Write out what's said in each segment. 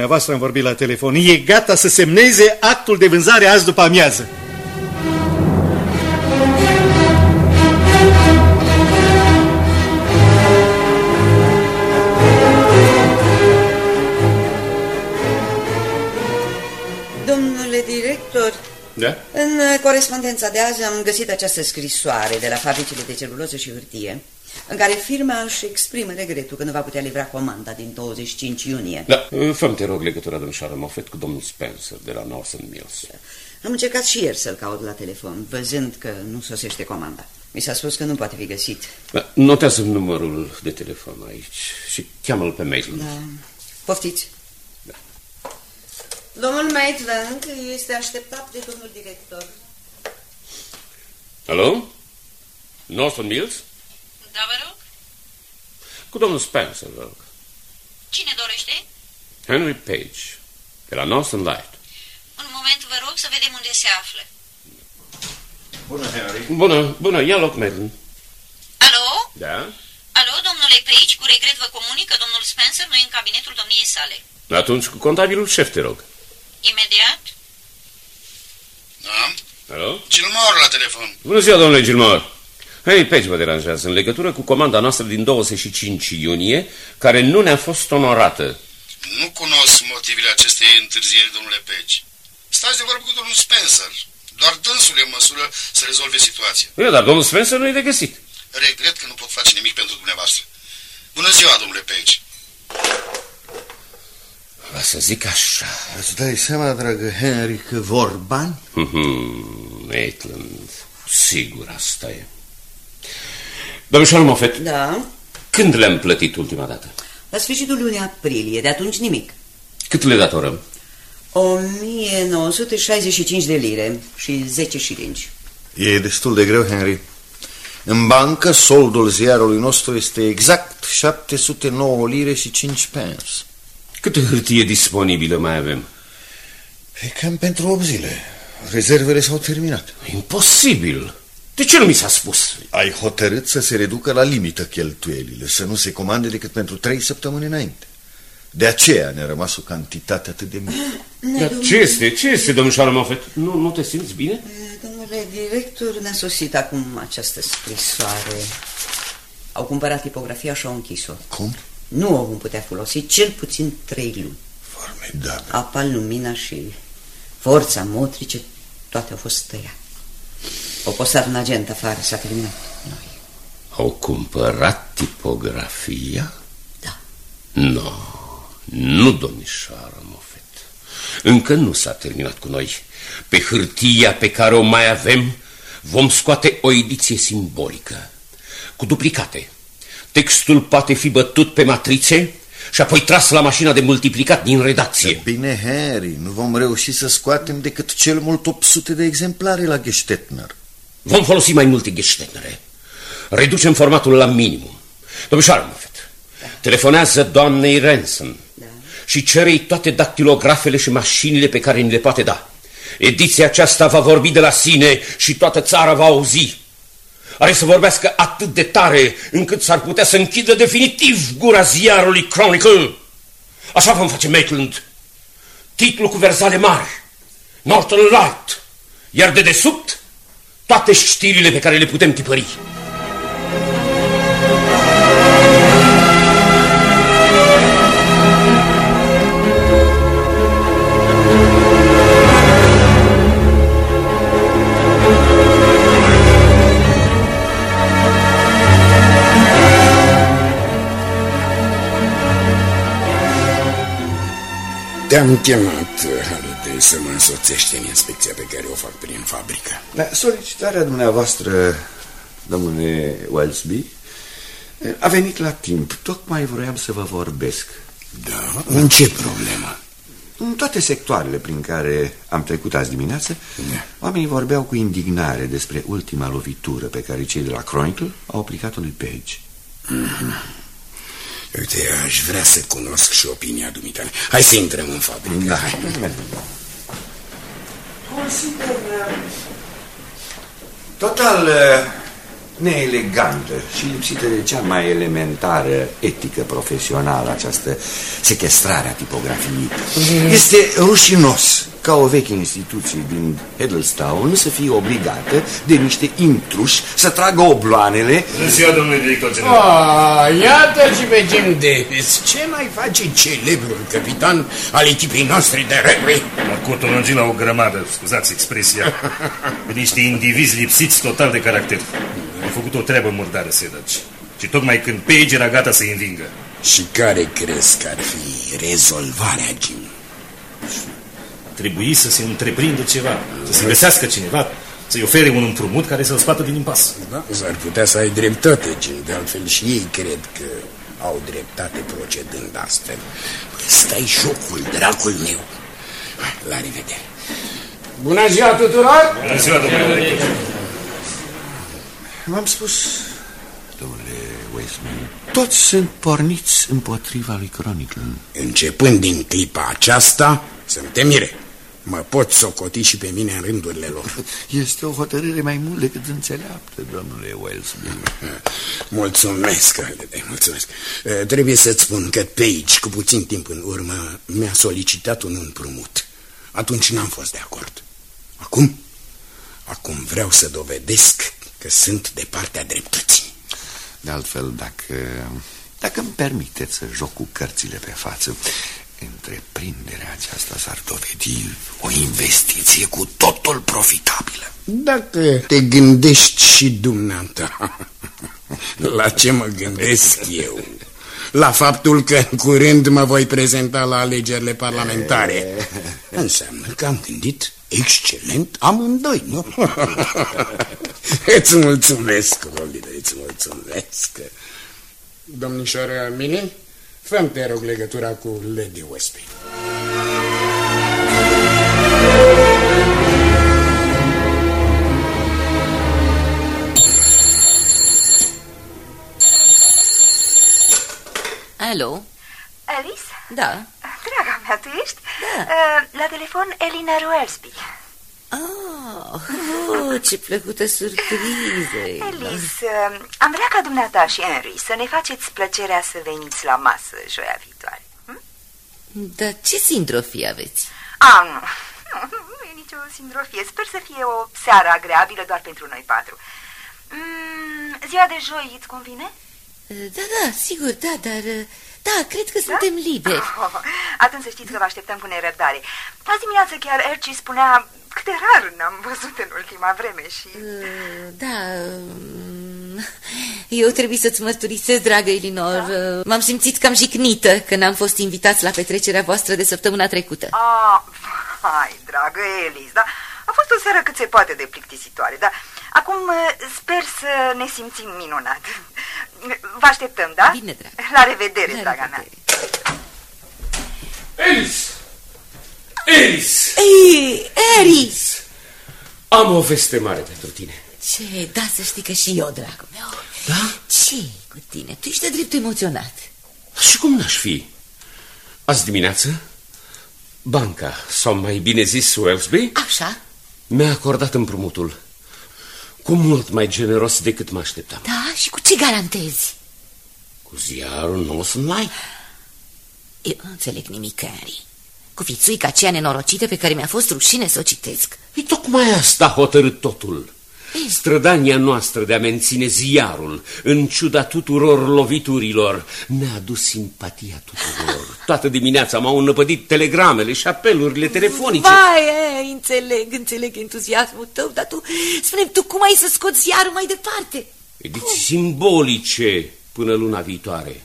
dumneavoastră am vorbit la telefon. E gata să semneze actul de vânzare azi după amiază. Domnule director, Da? în uh, corespondența de azi am găsit această scrisoare de la fabricile de celuloză și hârtie, în care firma își exprimă regretul că nu va putea livra comanda din 25 iunie. Da. Fă-mi, te rog, legătura domnișoară Moffat cu domnul Spencer de la Nelson Mills. Am încercat și ieri să-l caut la telefon, văzând că nu sosește comanda. Mi s-a spus că nu poate fi găsit. Da, notează numărul de telefon aici și cheamă-l pe mail. Da. Poftiți. Da. Domnul Maitland este așteptat de domnul director. Alo? Nelson Mills? Da, vă rog? Cu domnul Spencer, vă rog. Cine dorește? Henry Page, de la Nelson Light. Un moment, vă rog, să vedem unde se află. Bună, Henry. Bună, bună, ia loc, Madeline. Alo? Da? Alo, domnule Page, cu regret vă comunic că domnul Spencer nu e în cabinetul domniei sale. Atunci cu contabilul șef, te rog. Imediat? Da? Alo? Gilmore la telefon. Bună ziua, domnule Gilmore. Hei, Page vă deranjează în legătură cu comanda noastră din 25 iunie, care nu ne-a fost onorată. Nu cunosc motivele acestei întârzieri, domnule Peci. Stați de vorbă cu domnul Spencer. Doar dânsul e în măsură să rezolve situația. Bine, dar domnul Spencer nu e de găsit. Regret că nu pot face nimic pentru dumneavoastră. Bună ziua, domnule Page. Va să zic așa. Îți dai seama, dragă Henry, că vor bani? Mhm, Maitland, sigur asta e. Domnișoară Moffat, Da? când le-am plătit ultima dată? La sfârșitul lunii aprilie, de atunci nimic. Cât le datorăm? 1965 de lire și 10 șilingi. E destul de greu, Henry. În bancă, soldul ziarului nostru este exact 709 lire și 5 pence. Câtă hârtie disponibilă mai avem? E cam pentru 8 zile. Rezervele s-au terminat. Imposibil. De ce nu mi s-a spus? Ai hotărât să se reducă la limită cheltuielile, să nu se comande decât pentru 3 săptămâni înainte. De aceea ne-a rămas o cantitate atât de mică. Dar ce este? Ce este, domnișoară Moffat? Nu, nu te simți bine? Domnule director, ne-a sosit acum această scrisoare. Au cumpărat tipografia și au închis-o. Cum? Nu o vom putea folosi cel puțin trei luni. Formidabil. Apa, lumina și forța motrice, toate au fost tăiate. Au postat un agent afară, s-a terminat. Noi. Au cumpărat tipografia? Da. Nu, nu, domnișoară Moffat. Încă nu s-a terminat cu noi. Pe hârtia pe care o mai avem vom scoate o ediție simbolică, cu duplicate. Textul poate fi bătut pe matrițe și apoi tras la mașina de multiplicat din redacție. Bine, Harry, nu vom reuși să scoatem decât cel mult 800 de exemplare la Gestetner. Vom folosi mai multe gheștenere. Reducem formatul la minimum. Domnișoară Moffat, telefonează doamnei Ransom Da. și cere toate dactilografele și mașinile pe care ni le poate da. Ediția aceasta va vorbi de la sine și toată țara va auzi. Are să vorbească atât de tare încât s-ar putea să închidă definitiv gura ziarului Chronicle. Așa vom face Maitland. Titlul cu versale mari, Northern Light, iar de desubt toate știrile pe care le putem tipări. Te-am Halliday, să mă însoțești în inspecția pe care o fac prin fabrică. La solicitarea dumneavoastră, domnule Wellsby, a venit la timp. Tocmai vroiam să vă vorbesc. Da? În ce problemă? În toate sectoarele prin care am trecut azi dimineață, Da. oamenii vorbeau cu indignare despre ultima lovitură pe care cei de la Chronicle au aplicat-o lui Page. Uite, aș vrea să cunosc și opinia dumitale. Hai să intrăm în fabrică. Da. Hai. considerare. Eh, Total eh, neelegantă și lipsită de cea mai elementară etică profesională, această sequestrare a tipografiei. Este rușinos ca o veche instituție din Heddlestown să fie obligată de niște intruși să tragă obloanele... Bună ziua, domnule director general. Oh, iată și pe Jim Davis. Ce mai face celebrul capitan al echipei noastre de rugby? La cotolongit la o grămadă, scuzați expresia, cu niște indivizi lipsiți total de caracter. Am făcut o treabă murdară, Sedaci. Și tocmai când Page era gata să-i învingă. Și care crezi că ar fi rezolvarea, Jim? Trebuie să se întreprindă ceva, să se găsească cineva, să-i ofere un împrumut care să-l scoată din impas. Da, s-ar putea să ai dreptate, Jim. De altfel și ei cred că au dreptate procedând astfel. Stai jocul, dracul meu. La revedere. Bună ziua tuturor! Bună ziua, domnule director. V-am spus, domnule Westman, toți sunt porniți împotriva lui Chronicle. Începând din clipa aceasta, să nu te mire. Mă pot socoti și pe mine în rândurile lor. Este o hotărâre mai mult decât înțeleaptă, domnule Wellesby. Mulțumesc, Halliday, mulțumesc. Uh, Trebuie să-ți spun că Page, cu puțin timp în urmă, mi-a solicitat un împrumut. Atunci n-am fost de acord. Acum? Acum vreau să dovedesc că sunt de partea dreptății. De altfel, dacă, dacă îmi permiteți să joc cu cărțile pe față, întreprinderea aceasta s-ar dovedi o investiție cu totul profitabilă. Dacă te gândești și dumneata, la ce mă gândesc eu? La faptul că în curând mă voi prezenta la alegerile parlamentare. Înseamnă că am gândit excelent amândoi, nu? îți mulțumesc, Rolide, îți mulțumesc. Domnișoară Mini, fă te rog legătura cu Lady Westby. Alo? Alice? Da. Draga mea, tu ești? Da. Uh, La telefon Elina Roelsby. Oh, oh, ce plăcută surpriză! Alice, uh, am vrea ca dumneata și Henry să ne faceți plăcerea să veniți la masă joia viitoare. Hm? Dar ce sindrofie aveți? Ah, nu. nu. Nu e nicio sindrofie. Sper să fie o seară agreabilă doar pentru noi patru. Mm, ziua de joi îți convine? Da, da, sigur, da, dar... Da, cred că suntem liberi. Oh, atunci să știți că vă așteptăm cu nerăbdare. Azi dimineață chiar Erci spunea cât de rar ne-am văzut în ultima vreme și... Da, mm, eu trebuie să-ți mărturisesc, dragă Elinor. Da? M-am simțit cam jicnită când am fost invitați la petrecerea voastră de săptămâna trecută. Ah, hai, dragă Elis, da? A fost o seară cât se poate de plictisitoare, dar acum sper să ne simțim minunat. Vă așteptăm, da? Bine, dragă. La revedere, La draga mea. Elis! Elis! Ei, Eris! Am o veste mare pentru tine. Ce, da, să știi că și eu, dragul meu. Da? ce cu tine? Tu ești de drept emoționat. Și cum n-aș fi? Azi dimineață, banca, sau mai bine zis Wellsby, Așa? mi-a acordat împrumutul. Cu mult mai generos decât mă așteptam. Da, și cu ce garantezi? Cu ziarul nu o să mai. Eu nu înțeleg nimic, Henry. Cu fițuica aceea nenorocită pe care mi-a fost rușine să o citesc. E tocmai asta a hotărât totul. Strădania noastră de a menține ziarul, în ciuda tuturor loviturilor, ne-a adus simpatia tuturor. Toată dimineața m-au înăpădit telegramele și apelurile telefonice. Vai, e, înțeleg, înțeleg entuziasmul tău, dar tu, spune tu cum ai să scoți ziarul mai departe? Ediții simbolice până luna viitoare.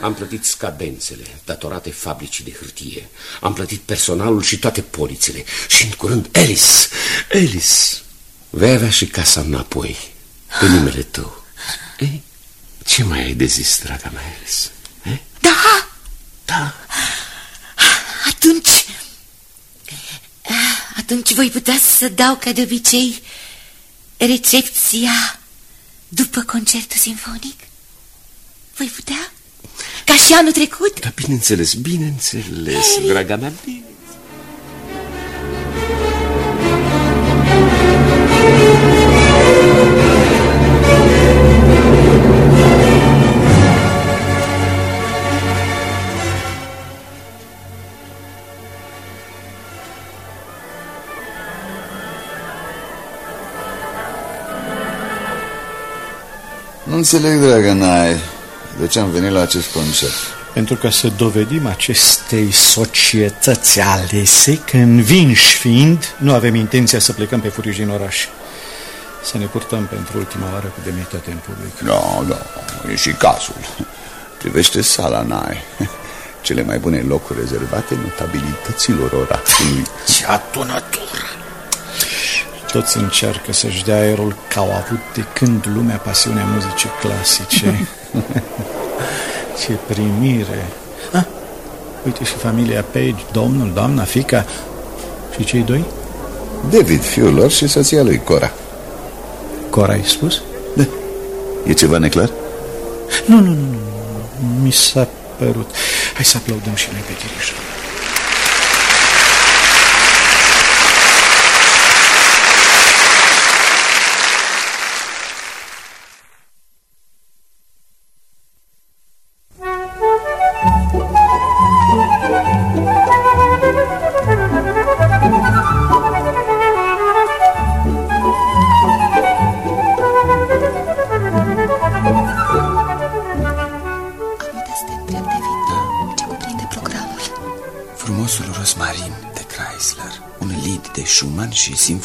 Am plătit scadențele datorate fabricii de hârtie. Am plătit personalul și toate polițele. Și în curând, Alice, Alice, vei avea și casa înapoi, pe numele tău. Ei, ce mai ai de zis, draga mea, Alice? Eh? Da? Da. Atunci... Atunci voi putea să dau ca de obicei recepția după concertul sinfonic? Voi putea? Ca și anul trecut? Da, bineînțeles, bineînțeles, draga mea, bine. Înțeleg, dragă Nai, de ce am venit la acest concert. Pentru ca să dovedim acestei societăți alese că învinși fiind, nu avem intenția să plecăm pe furiș din oraș. Să ne purtăm pentru ultima oară cu demnitate în public. Nu, nu, e și cazul. Privește sala Nai. Cele mai bune locuri rezervate notabilităților orașului. Ce atunătură! Toți încearcă să-și dea aerul că au avut de când lumea pasiunea muzicii clasice. Ce primire! Ah, uite și familia Page, domnul, doamna, fica și cei doi? David, fiul lor și soția lui, Cora. Cora, ai spus? Da. E ceva neclar? Nu, nu, nu, nu. Mi s-a părut. Hai să aplaudăm și noi pe dirișor.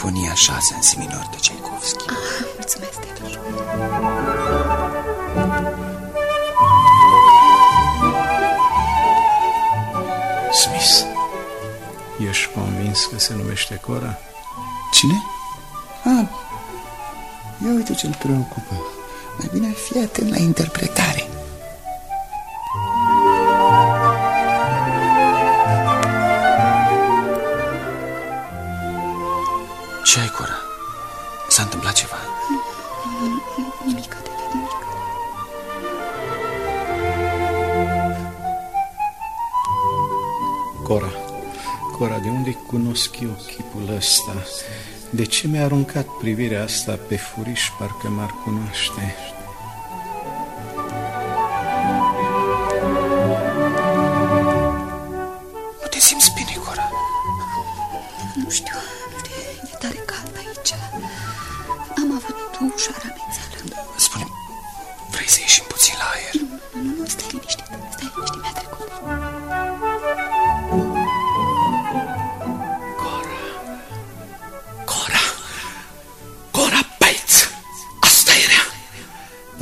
Sinfonia 6 în si minor de Tchaikovsky. Ah, mulțumesc, Teodor. Smith, ești convins că se numește Cora? Cine? Ah, ia uite ce-l preocupă. Mai bine ar fi atent la interpretare. Cunosc eu chipul ăsta? De ce mi-a aruncat privirea asta pe furiș, parcă m-ar cunoaște?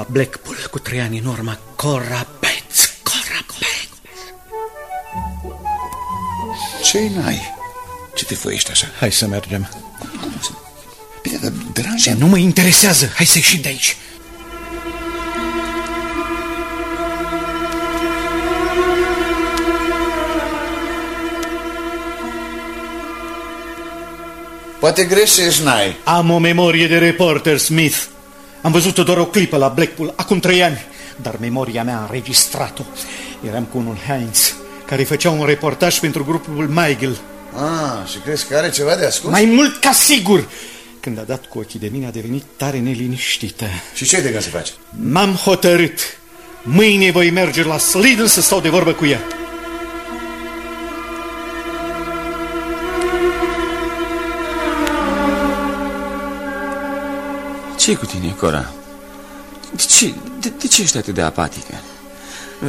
Blackpool cu trei ani în urmă. Cora Bates, Cora Bates. Ce n-ai? Ce te făiești așa? Hai să mergem. Bine, dar deranja... Nu mă interesează. Hai să ieșim de aici. Poate greșești, n-ai. Am o memorie de reporter, Smith. Am văzut-o doar o clipă la Blackpool, acum trei ani, dar memoria mea a înregistrat-o. Eram cu unul Heinz, care făcea un reportaj pentru grupul Michael. Ah, și crezi că are ceva de ascuns? Mai mult ca sigur! Când a dat cu ochii de mine, a devenit tare neliniștită. Și ce ai de gând să faci? M-am hotărât. Mâine voi merge la Slidl să stau de vorbă cu ea. Ce cu tine, Cora? De ce, de, de ce ești atât de apatică?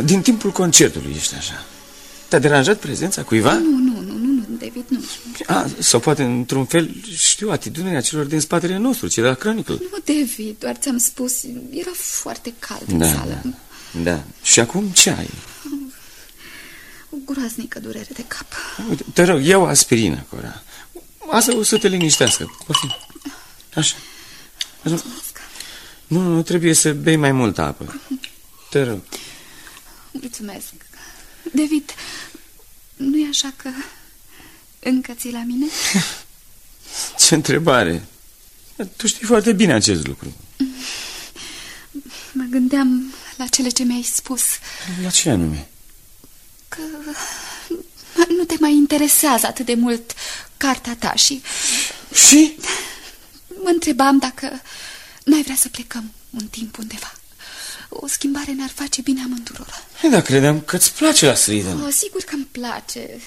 Din timpul concertului ești așa. Te-a deranjat prezența cuiva? Nu, nu, nu, nu, nu David, nu. A, sau poate, într-un fel, știu, atitudinea celor din spatele nostru, cei de la Chronicle. Nu, David, doar ți-am spus, era foarte cald da, în sală. Da, da. Și acum ce ai? O groaznică durere de cap. Uite, te rog, ia o aspirină, Cora. Asta o să te liniștească. Poftim. Așa. Mulțumesc. Nu, nu trebuie să bei mai multă apă. Te rog. Mulțumesc. David, nu e așa că încă ți la mine? Ce întrebare. Tu știi foarte bine acest lucru. Mă gândeam la cele ce mi-ai spus. La ce anume? Că nu te mai interesează atât de mult cartea ta și... Și? Mă întrebam dacă n-ai vrea să plecăm un timp undeva. O schimbare ne-ar face bine amândurora. Da, credeam că îți place la Sweden. O, sigur că îmi place.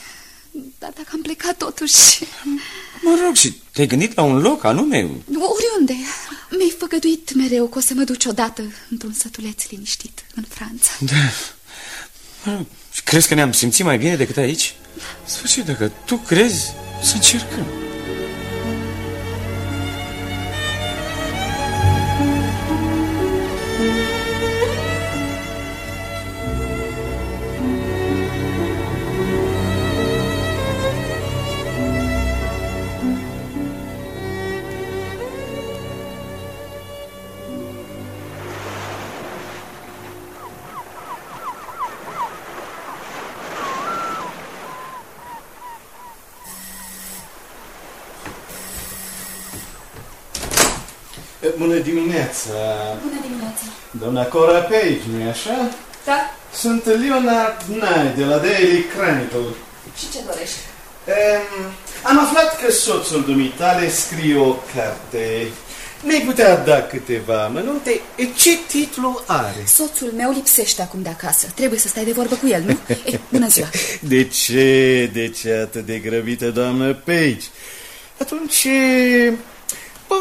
Dar dacă am plecat totuși... Mă rog, și te-ai gândit la un loc anume? Oriunde. Mi-ai făgăduit mereu că o să mă duci odată într-un sătuleț liniștit în Franța. Da. Crezi că ne-am simțit mai bine decât aici? Sfârșit, dacă tu crezi, să încercăm. Bună dimineața! Bună dimineața! Doamna Cora Page, nu-i așa? Da? Sunt Leonard Nye de la Daily Chronicle. Și ce dorești? Um, am aflat că soțul dumitale scrie o carte. Ne-ai putea da câteva amănunte? Ce titlu are? Soțul meu lipsește acum de acasă. Trebuie să stai de vorbă cu el, nu? Ei, bună ziua! De ce? De ce atât de grăbită, doamnă Page? Atunci,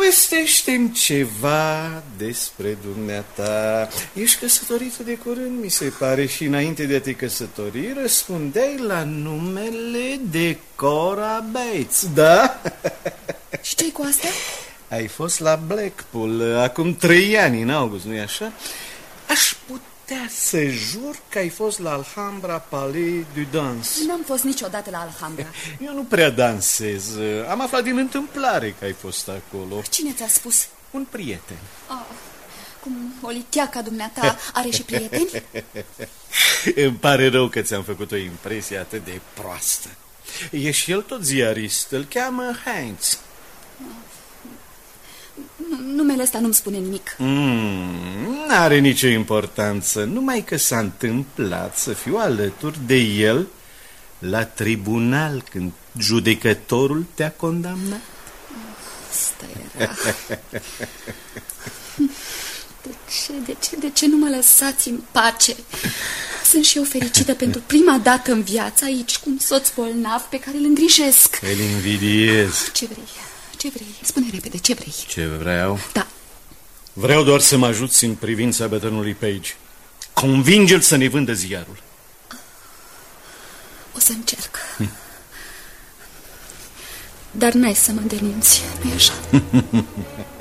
povestește-mi ceva despre dumneata. Ești căsătorită de curând, mi se pare, și înainte de a te căsători, răspundeai la numele de Cora Bates, da? Și ce cu asta? Ai fost la Blackpool acum trei ani, în august, nu-i așa? Aș putea să jur că ai fost la Alhambra Palais du Dans. N-am fost niciodată la Alhambra. Eu nu prea dansez. Am aflat din întâmplare că ai fost acolo. Cine ți-a spus? Un prieten. Oh, cum o litiaca dumneata are și prieteni? Îmi pare rău că ți-am făcut o impresie atât de proastă. E și el tot ziarist, îl cheamă Heinz. Numele ăsta nu-mi spune nimic. Mm, N-are nicio importanță, numai că s-a întâmplat să fiu alături de el la tribunal când judecătorul te-a condamnat. Asta era. De ce, de ce, de ce nu mă lăsați în pace? Sunt și eu fericită pentru prima dată în viață aici cu un soț bolnav pe care îl îngrijesc. Îl invidiez. Ce vrei? Ce vrei? Spune repede, ce vrei? Ce vreau? Da. Vreau doar să mă ajuți în privința bătrânului Page. Convinge-l să ne vândă ziarul. O să încerc. Dar n-ai să mă denunți, nu-i așa?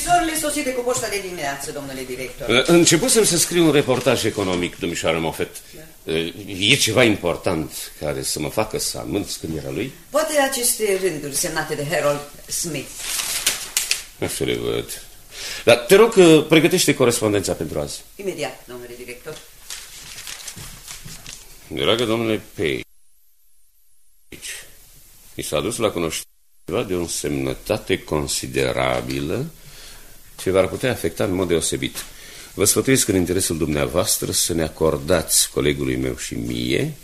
Scrisorile sosite cu poșta de dimineață, domnule director. Începusem să scriu un reportaj economic, domnișoară Moffat. E ceva important care să mă facă să amând scrierea lui? Poate aceste rânduri semnate de Harold Smith. Așa le văd. Dar te rog că pregătește corespondența pentru azi. Imediat, domnule director. Dragă domnule Page, mi s-a dus la cunoștință de o însemnătate considerabilă ce v-ar putea afecta în mod deosebit. Vă sfătuiesc în interesul dumneavoastră să ne acordați colegului meu și mie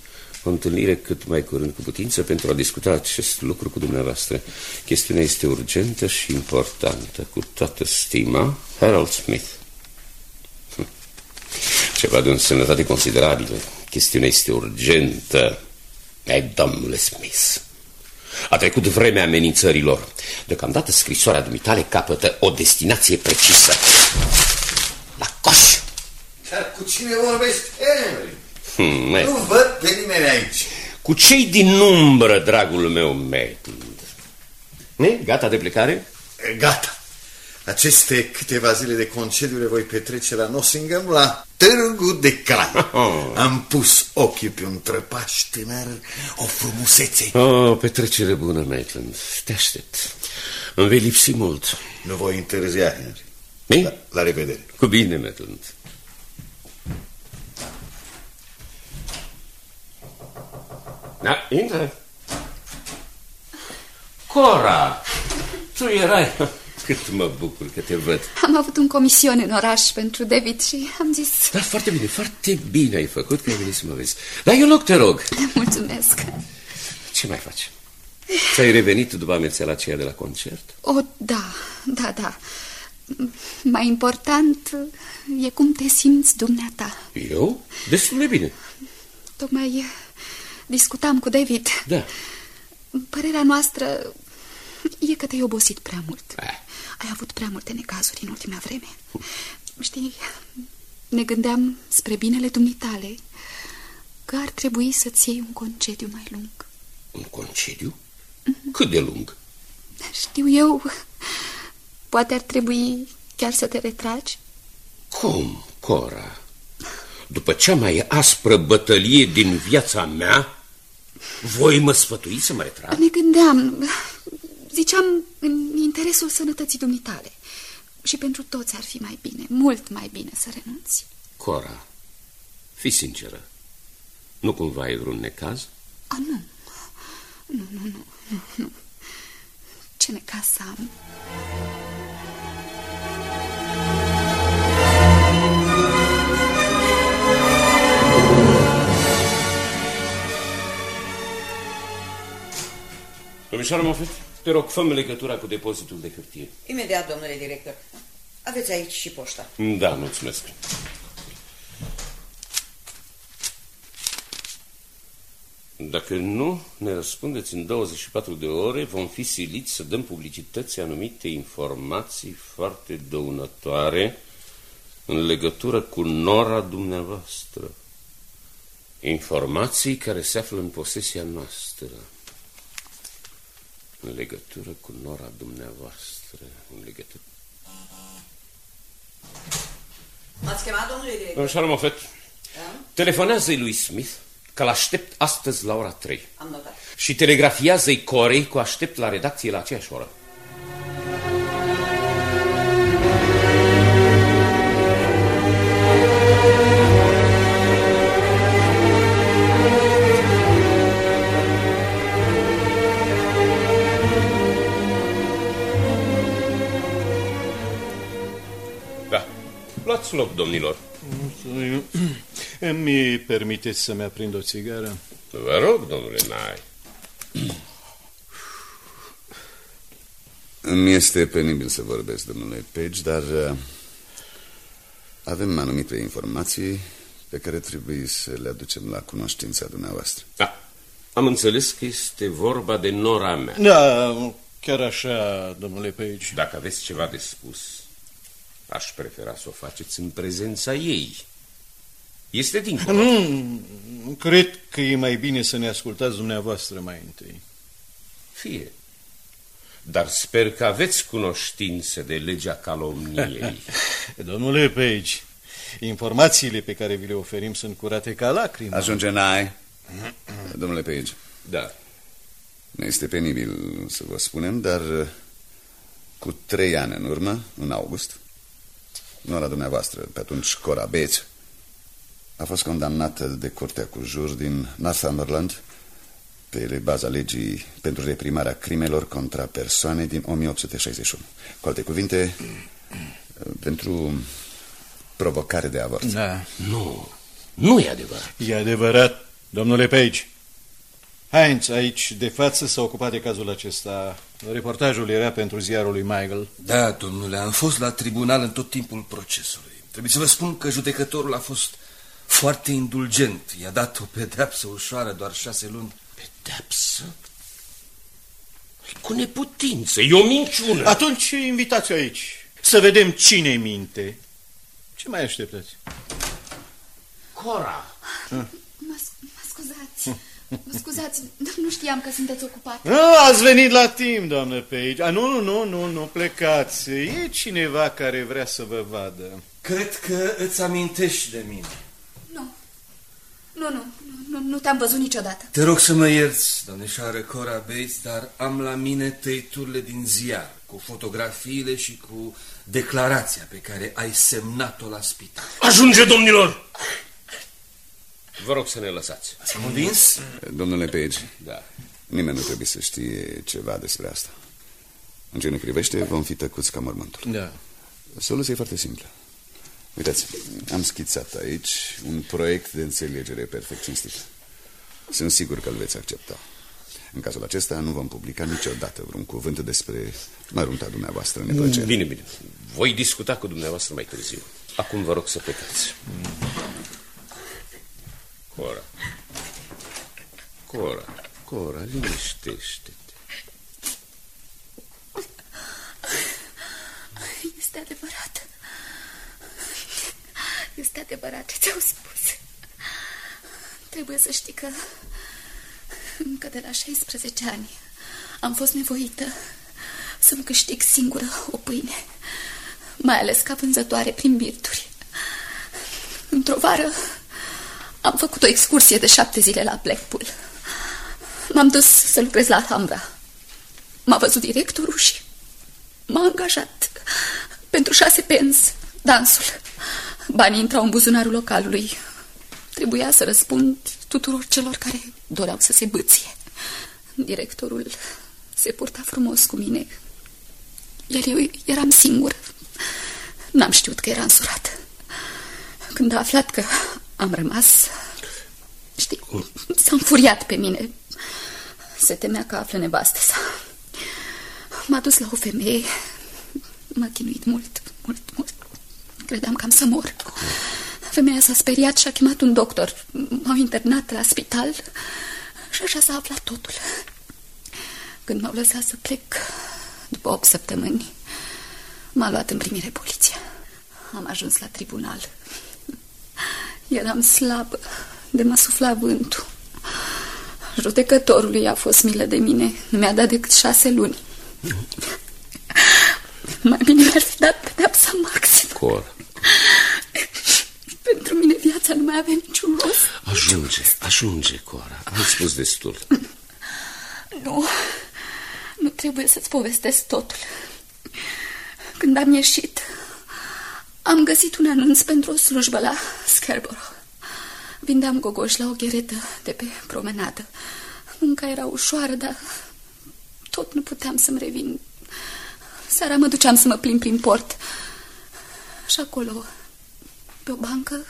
o întâlnire cât mai curând cu putință pentru a discuta acest lucru cu dumneavoastră. Chestiunea este urgentă și importantă. Cu toată stima, Harold Smith. Hm. Ceva de o însemnătate considerabilă. Chestiunea este urgentă. Ai, domnule Smith. A trecut vremea amenințărilor. Deocamdată scrisoarea dumitale capătă o destinație precisă. La coș! Dar cu cine vorbești, Henry? Hmm, nu văd pe nimeni aici. Cu cei din umbră, dragul meu Maitland. Ne? Gata de plecare? Gata. Aceste câteva zile de concediu le voi petrece la Nottingham, la Târgu de Cai. Oh. Am pus ochii pe un trăpaș tânăr, o frumusețe. Oh, petrecere bună, Maitland. Te aștept. Îmi vei lipsi mult. Nu voi întârzia, Henry. Mi? La, la revedere. Cu bine, Maitland. Da, intră. Cora, tu erai... Cât mă bucur că te văd. Am avut un comision în oraș pentru David și am zis... Da, foarte bine, foarte bine ai făcut că ai venit să mă vezi. Dar eu loc, te rog. Mulțumesc. Ce mai faci? Ți-ai revenit după amețeala aceea de la concert? O, da, da, da. Mai important e cum te simți dumneata. Eu? Destul de bine. Tocmai discutam cu David. Da. Părerea noastră e că te-ai obosit prea mult. Eh. Ai avut prea multe necazuri în ultima vreme. Știi, ne gândeam spre binele dumitale că ar trebui să-ți iei un concediu mai lung. Un concediu? Cât de lung? Știu eu, poate ar trebui chiar să te retragi. Cum, Cora? După cea mai aspră bătălie din viața mea, voi mă sfătui să mă retrag? Ne gândeam, ziceam, în interesul sănătății dumitale. Și pentru toți ar fi mai bine, mult mai bine să renunți. Cora, fi sinceră. Nu cumva e vreun necaz? A, nu. Nu, nu, nu, nu, nu. Ce necaz să am. Domnișoară Mofet, te rog, fă legătura cu depozitul de hârtie. Imediat, domnule director. Aveți aici și poșta. Da, mulțumesc. Dacă nu ne răspundeți în 24 de ore, vom fi siliți să dăm publicității anumite informații foarte dăunătoare în legătură cu nora dumneavoastră. Informații care se află în posesia noastră. În legătură cu nora dumneavoastră. În legătură... M-ați chemat, domnule director? Domnul Mofet, Da? telefonează-i lui Smith că l-aștept astăzi la ora 3. Am notat. Și telegrafiază-i Corei cu aștept la redacție la aceeași oră. Luați loc, domnilor. Îmi permiteți să-mi aprind o țigară? Vă rog, domnule Nai. Îmi este penibil să vorbesc, domnule Page, dar uh, avem anumite informații pe care trebuie să le aducem la cunoștința dumneavoastră. Da. Am înțeles că este vorba de nora mea. Da, chiar așa, domnule Page. Dacă aveți ceva de spus, aș prefera să o faceți în prezența ei. Este dincolo. Nu, cred că e mai bine să ne ascultați dumneavoastră mai întâi. Fie. Dar sper că aveți cunoștință de legea calomniei. Domnule Page, informațiile pe care vi le oferim sunt curate ca lacrimi. Ajunge n-ai. Domnule Page. Da. Ne este penibil să vă spunem, dar uh, cu trei ani în urmă, în august, nora dumneavoastră, pe atunci Cora Bates, a fost condamnată de Curtea cu Jur din Northumberland pe baza legii pentru reprimarea crimelor contra persoane din 1861. Cu alte cuvinte, pentru provocare de avort. Da. Nu, nu e adevărat. E adevărat, domnule Page. Heinz, aici de față s-a ocupat de cazul acesta. Reportajul era pentru ziarul lui Michael. Da, domnule, am fost la tribunal în tot timpul procesului. Trebuie să vă spun că judecătorul a fost foarte indulgent. I-a dat o pedeapsă ușoară, doar șase luni. Pedeapsă? Cu neputință, e o minciună. Atunci invitați-o aici, să vedem cine minte. Ce mai așteptați? Cora. Mă, mă scuzați. Mă scuzați, nu știam că sunteți ocupat. A, ați venit la timp, doamnă Page. A, nu, nu, nu, nu, nu, plecați. E cineva care vrea să vă vadă. Cred că îți amintești de mine. Nu, nu, nu, nu, nu te-am văzut niciodată. Te rog să mă ierți, domnișoară Cora Bates, dar am la mine tăiturile din ziar, cu fotografiile și cu declarația pe care ai semnat-o la spital. Ajunge, domnilor! Vă rog să ne lăsați. Ați convins? Domnule Page, Da. nimeni nu trebuie să știe ceva despre asta. În ce ne privește, vom fi tăcuți ca mormântul. Da. Soluția e foarte simplă. Uitați, am schițat aici un proiect de înțelegere perfect cinstit. Sunt sigur că îl veți accepta. În cazul acesta nu vom publica niciodată vreun cuvânt despre mărunta dumneavoastră neplăcere. Bine, bine. Voi discuta cu dumneavoastră mai târziu. Acum vă rog să plecați. Cora. Cora, Cora, liniștește-te. Este adevărat. Este adevărat ce ți-au spus. Trebuie să știi că încă de la 16 ani am fost nevoită să-mi câștig singură o pâine, mai ales ca vânzătoare prin birturi. Într-o vară am făcut o excursie de șapte zile la Blackpool. M-am dus să lucrez la Alhambra. M-a văzut directorul și m-a angajat pentru șase pens dansul. Banii intrau în buzunarul localului. Trebuia să răspund tuturor celor care doreau să se băție. Directorul se purta frumos cu mine, iar eu eram singur. N-am știut că era însurat. Când a aflat că am rămas, știi, s-a înfuriat pe mine. Se temea că află nevastă sa. M-a dus la o femeie, m-a chinuit mult, mult, mult. Credeam că am să mor. Femeia s-a speriat și a chemat un doctor. M-au internat la spital și așa s-a aflat totul. Când m-au lăsat să plec, după 8 săptămâni, m-a luat în primire poliția. Am ajuns la tribunal. Eram slabă, de mă sufla vântul. Judecătorului a fost milă de mine. Nu mi-a dat decât șase luni. Mai bine mi-ar fi dat pedepsa maximă. Cor. Pentru mine viața nu mai avea niciun rost. Ajunge, ajunge, Cora. Am spus destul. Nu, nu trebuie să-ți povestesc totul. Când am ieșit, am găsit un anunț pentru o slujbă la Scarborough. Vindeam gogoși la o gheretă de pe promenadă. Munca era ușoară, dar tot nu puteam să-mi revin. Seara mă duceam să mă plimb prin port. Și acolo, pe o bancă,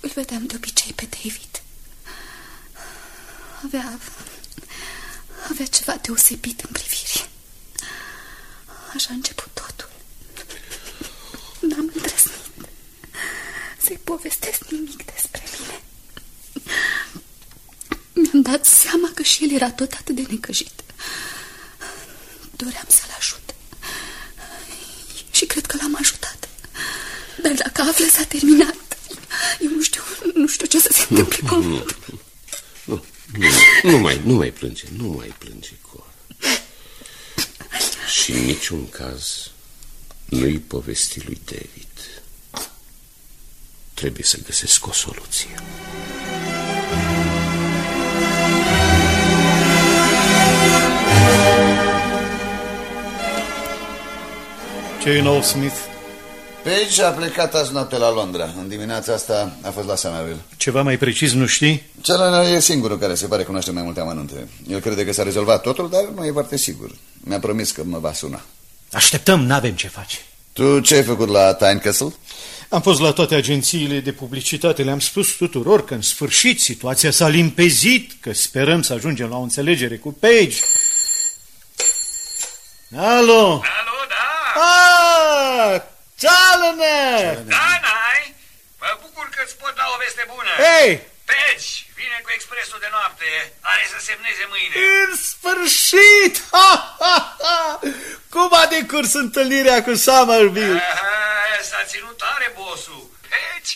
îl vedeam de obicei pe David. Avea, avea ceva deosebit în privire. Așa a început totul. N-am îndrăznit să-i povestesc nimic despre mine. Mi-am dat seama că și el era tot atât de necăjit. Doream să-l ajut. Și cred că l-am ajutat. Dar dacă află s-a terminat, eu nu știu, nu știu ce să se întâmple cu Nu, nu, nu, nu, mai, nu mai plânge, nu mai plânge, Cora. Și în niciun caz nu-i povesti lui David. Trebuie să găsesc o soluție. ce e nou, Smith? Page a plecat azi noapte la Londra. În dimineața asta a fost la Somerville. Ceva mai precis nu știi? Celălalt e singurul care se pare cunoaște mai multe amănunte. El crede că s-a rezolvat totul, dar nu e foarte sigur. Mi-a promis că mă va suna. Așteptăm, n-avem ce face. Tu ce ai făcut la Tynecastle? Am fost la toate agențiile de publicitate, le-am spus tuturor că în sfârșit situația s-a limpezit, că sperăm să ajungem la o înțelegere cu Page. Alo! Alo, da? Ah, ceală-ne! Da, n-ai? Mă bucur că îți pot da o veste bună. Hei! Peci, vine cu expresul de noapte. Are să semneze mâine. În sfârșit! Ha, ha, ha! Cum a decurs întâlnirea cu Somerville? Aha, S-a ținut tare, bossul. Peci,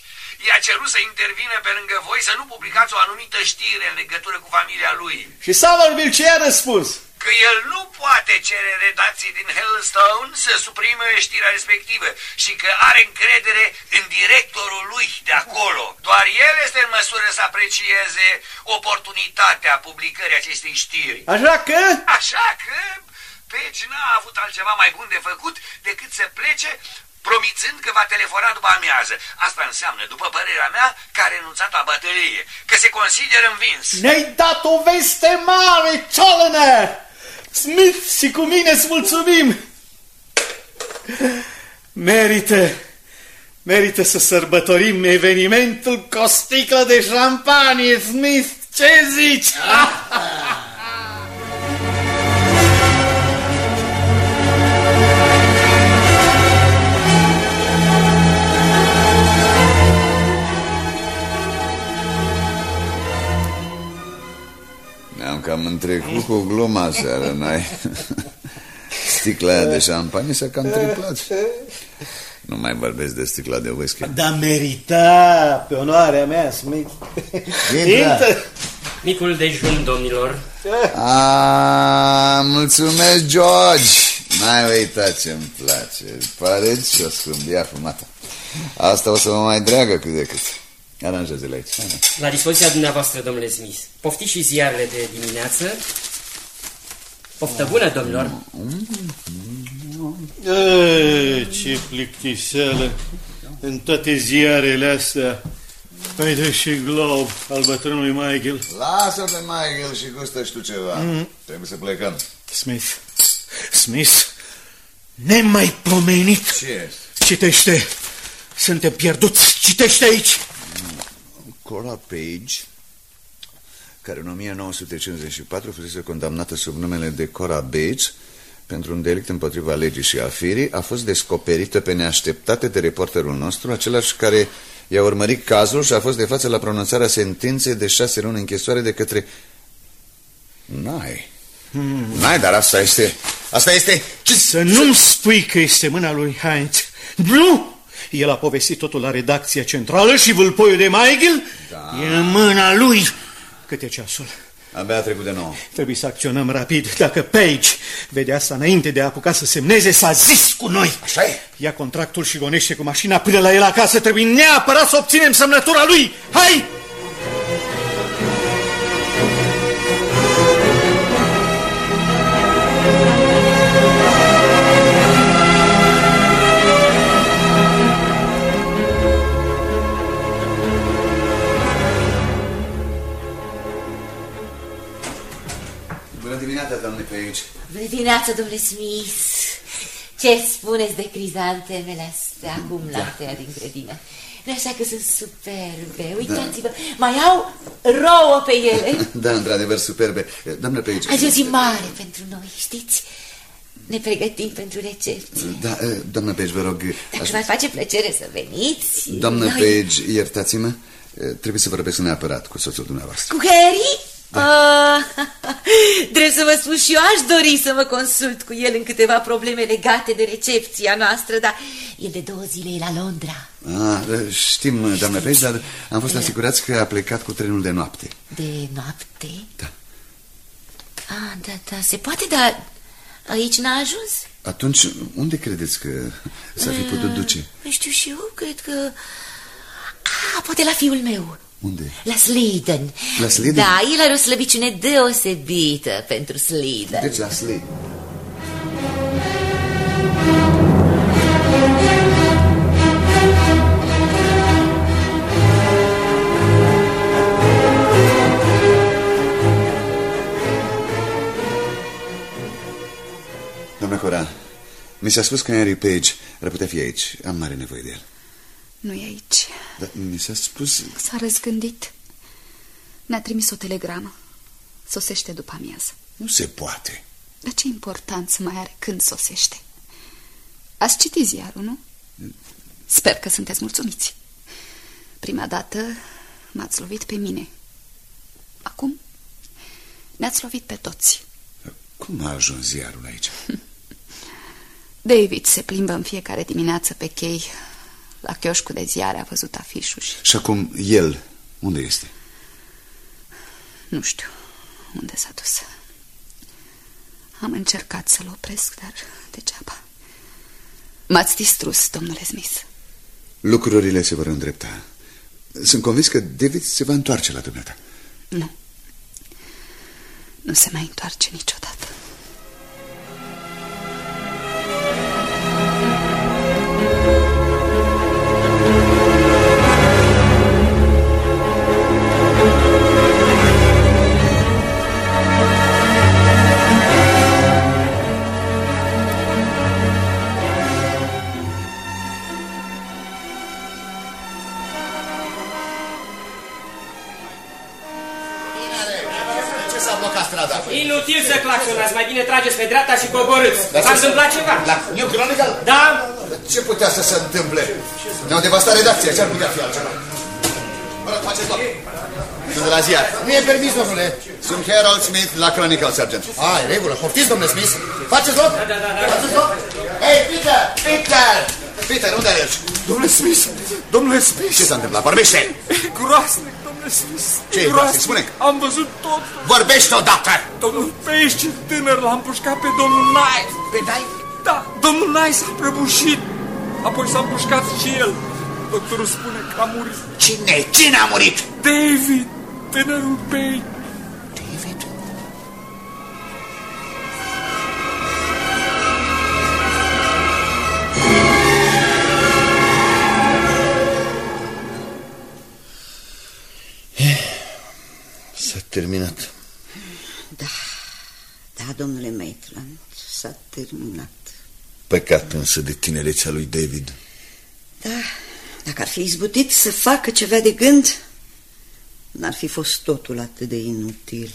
i-a cerut să intervină pe lângă voi să nu publicați o anumită știre în legătură cu familia lui. Și Somerville ce a răspuns? Că el nu poate cere redacții din Hellstone să suprime știrea respectivă și că are încredere în directorul lui de acolo. Doar el este în măsură să aprecieze oportunitatea publicării acestei știri. Așa că? Așa că Page n-a avut altceva mai bun de făcut decât să plece promițând că va telefona după amiază. Asta înseamnă, după părerea mea, că a renunțat la bătălie, că se consideră învins. Ne-ai dat o veste mare, Challener! Smith și cu mine îți mulțumim! Merită, merită să sărbătorim evenimentul cu o sticlă de șampanie, Smith! Ce zici? trecut cu gluma seara, n-ai? Sticla aia de șampanie s-a cam triplat. Nu mai vorbesc de sticla de whisky. Dar merita, pe onoarea mea, Smith. Intră. Micul dejun, domnilor. A, mulțumesc, George. N-ai uitat ce-mi place. Pare și o scâmbia fumată. Asta o să mă mai dreagă cât de cât. Aranjează-le aici. Hai, hai. La dispoziția dumneavoastră, domnule Smith. Poftiți și ziarele de dimineață. Poftă bună, domnilor. E, ce plictiseală în toate ziarele astea. Păi dă și glob al bătrânului Michael. Lasă pe Michael și gustă și tu ceva. Mm. Trebuie să plecăm. Smith, Smith, nemaipomenit. Ce? Citește. Suntem pierduți. Citește aici. Cora Page, care în 1954 fusese condamnată sub numele de Cora Bates pentru un delict împotriva legii și a firii, a fost descoperită pe neașteptate de reporterul nostru, același care i-a urmărit cazul și a fost de față la pronunțarea sentinței de șase luni închisoare de către... N-ai. Hmm. N-ai, dar asta este... Asta este... Ce? Să nu-mi spui că este mâna lui Heinz. Nu! El a povestit totul la redacția centrală și vâlpoiul de Michael Da. e în mâna lui. Cât e ceasul? Abia a trecut de nou. Trebuie să acționăm rapid. Dacă Page vede asta înainte de a apuca să semneze, s-a zis cu noi. Așa e. Ia contractul și gonește cu mașina până la el acasă. Trebuie neapărat să obținem semnătura lui. Hai! Bună dimineața, doamne Page. Bună dimineața, domnule Smith. Ce spuneți de crizantemele astea acum la tăia din grădină? nu așa că sunt superbe. Uitați-vă, mai au rouă pe ele. Da, într-adevăr, superbe. Doamne Page... Azi e o zi mare pentru noi, știți? Ne pregătim pentru recepție. Da, doamnă Page, vă rog... Dacă v-ar face plăcere să veniți... Doamnă noi- Page, iertați-mă, trebuie să vorbesc neapărat cu soțul dumneavoastră. Cu Harry? Ah, trebuie să vă spun și eu aș dori să mă consult cu el în câteva probleme legate de recepția noastră, dar el de două zile e la Londra. Ah, știm, doamnă Page, dar am fost asigurați că a plecat cu trenul de noapte. De noapte? Da. Ah, da, da, se poate, dar aici n-a ajuns? Atunci, unde credeți că s-ar fi putut duce? Nu știu și eu, cred că... Ah, poate la fiul meu. Unde? La Sleden. La Sleden? Da, el are o slăbiciune deosebită pentru Sleden. Deci la Slade. Doamna Cora, mi s-a spus că Henry Page ar putea fi aici. Am mare nevoie de el. Nu e aici. Dar mi s-a spus... S-a răzgândit. Ne-a trimis o telegramă. Sosește după amiază. Nu se poate. Dar ce importanță mai are când sosește? Ați citit ziarul, nu? Sper că sunteți mulțumiți. Prima dată m-ați lovit pe mine. Acum ne-ați lovit pe toți. Cum a ajuns ziarul aici? David se plimbă în fiecare dimineață pe chei. La chioșcul de ziare a văzut afișul și Și acum el, unde este? nu știu unde s-a dus. Am încercat să-l opresc, dar degeaba. M-ați distrus, domnule Smith. Lucrurile se vor îndrepta. Sunt convins că David se va întoarce la dumneata. Nu. Nu se mai întoarce niciodată. Claxonați, mai bine trageți pe dreapta și coborâți. S-a întâmplat ceva? La New Chronicle? Da? Ce putea să se întâmple? Ne-au devastat redacția, ce-ar putea fi altceva? Mă rog, faceți loc. Sunt de la ziar. Nu e permis, domnule. Sunt Harold Smith la Chronicle, Sergeant. A, e regulă. Poftiți, domnule Smith. Faceți loc? Da, da, da. Faceți loc? Hei, Peter! Peter! Peter, unde alergi? Domnule Smith! Domnule Smith! Ce s-a întâmplat? Vorbește! Groasnic, domnule Smith! Ce e groasnic? Spune! Am văzut tot! Vorbește odată! Domnul Pești, tânăr, l-a împușcat pe domnul Knight! Pe Knight? Da, domnul Knight s-a prăbușit! Apoi s-a împușcat și el. Doctorul spune că a murit. Cine? Cine a murit? David, tânărul Page. Terminat. Da, da, domnule Maitland, s-a terminat. Păcat însă de tinerețea lui David. Da, dacă ar fi izbutit să facă ceva de gând, n-ar fi fost totul atât de inutil.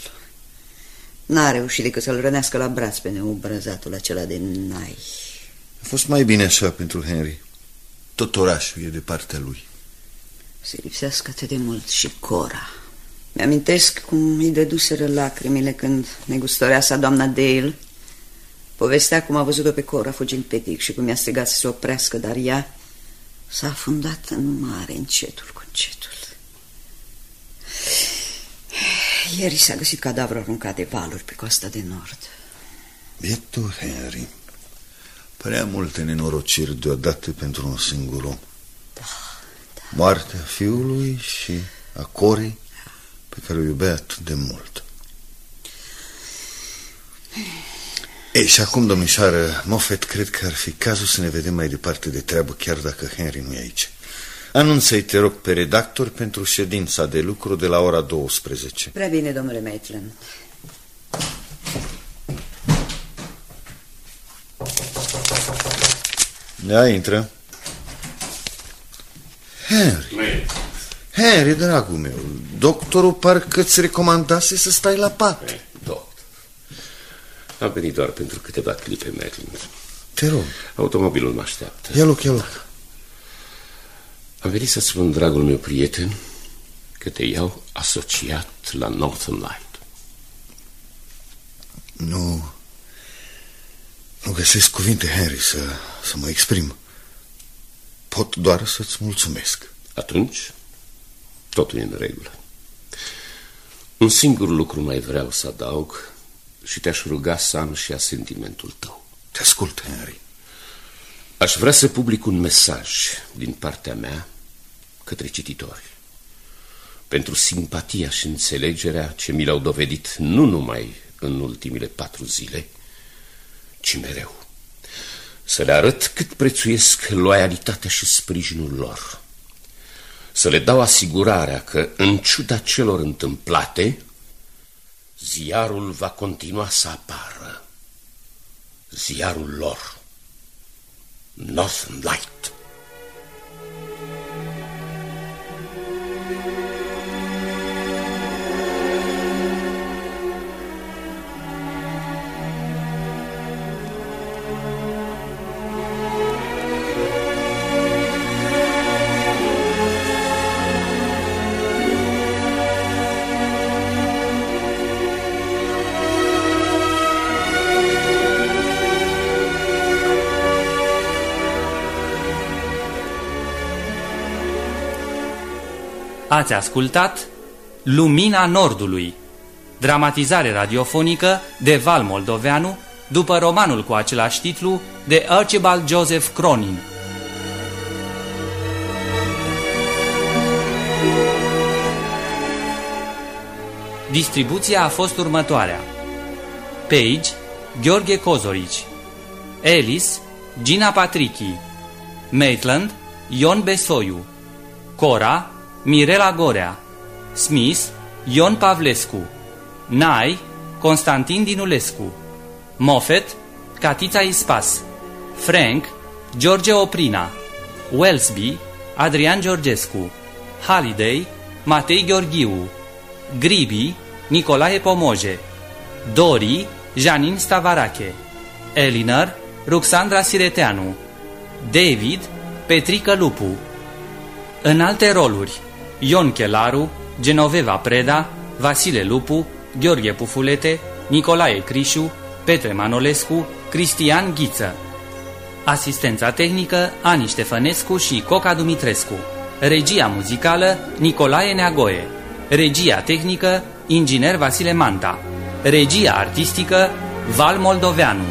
N-a reușit decât să-l rănească la braț pe neobrăzatul acela de nai. A fost mai bine așa pentru Henry. Tot orașul e de partea lui. Se lipsească atât de mult și Cora. Mi-amintesc cum îi dăduseră lacrimile când negustoreasa doamna Dale povestea cum a văzut-o pe Cora fugind pe tic și cum i-a strigat să se oprească, dar ea s-a afundat în mare încetul cu încetul. Ieri s-a găsit cadavrul aruncat de valuri pe coasta de nord. Bietul Henry. Prea multe nenorociri deodată pentru un singur om. Da, da. Moartea fiului și a Corei pe care o iubea atât de mult. Ei, și acum, domnișoară Moffat, cred că ar fi cazul să ne vedem mai departe de treabă, chiar dacă Henry nu e aici. Anunță-i, te rog, pe redactor pentru ședința de lucru de la ora 12. Prea bine, domnule Maitland. Da, intră. Henry. Henry, dragul meu, doctorul parcă ți recomandase să stai la pat. Eh, doctor. Am venit doar pentru câteva clipe, Merlin. Te rog. Automobilul mă așteaptă. Ia loc, ia loc. Am venit să spun, dragul meu prieten, că te iau asociat la Northern Light. Nu... Nu găsesc cuvinte, Henry, să, să mă exprim. Pot doar să-ți mulțumesc. Atunci, totul e în regulă. Un singur lucru mai vreau să adaug și te-aș ruga să am și asentimentul tău. Te ascult, Henry. Aș vrea să public un mesaj din partea mea către cititori. Pentru simpatia și înțelegerea ce mi le-au dovedit nu numai în ultimile patru zile, ci mereu. Să le arăt cât prețuiesc loialitatea și sprijinul lor. Să le dau asigurarea că, în ciuda celor întâmplate, ziarul va continua să apară. Ziarul lor. Northern Light. Ați ascultat Lumina Nordului, dramatizare radiofonică de Val Moldoveanu, după romanul cu același titlu de Archibald Joseph Cronin. Distribuția a fost următoarea. Page, Gheorghe Cozorici Ellis, Gina Patrichi Maitland, Ion Besoiu Cora, Mirela Gorea Smith, Ion Pavlescu Nai, Constantin Dinulescu Moffat, Catița Ispas Frank, George Oprina Wellsby, Adrian Georgescu Holiday, Matei Gheorghiu Gribi, Nicolae Pomoje Dori, Janin Stavarache Elinor, Ruxandra Sireteanu David, Petrică Lupu. În alte roluri Ion Chelaru, Genoveva Preda, Vasile Lupu, Gheorghe Pufulete, Nicolae Crișu, Petre Manolescu, Cristian Ghiță. Asistența tehnică Ani Ștefănescu și Coca Dumitrescu. Regia muzicală Nicolae Neagoe. Regia tehnică Inginer Vasile Manta. Regia artistică Val Moldoveanu.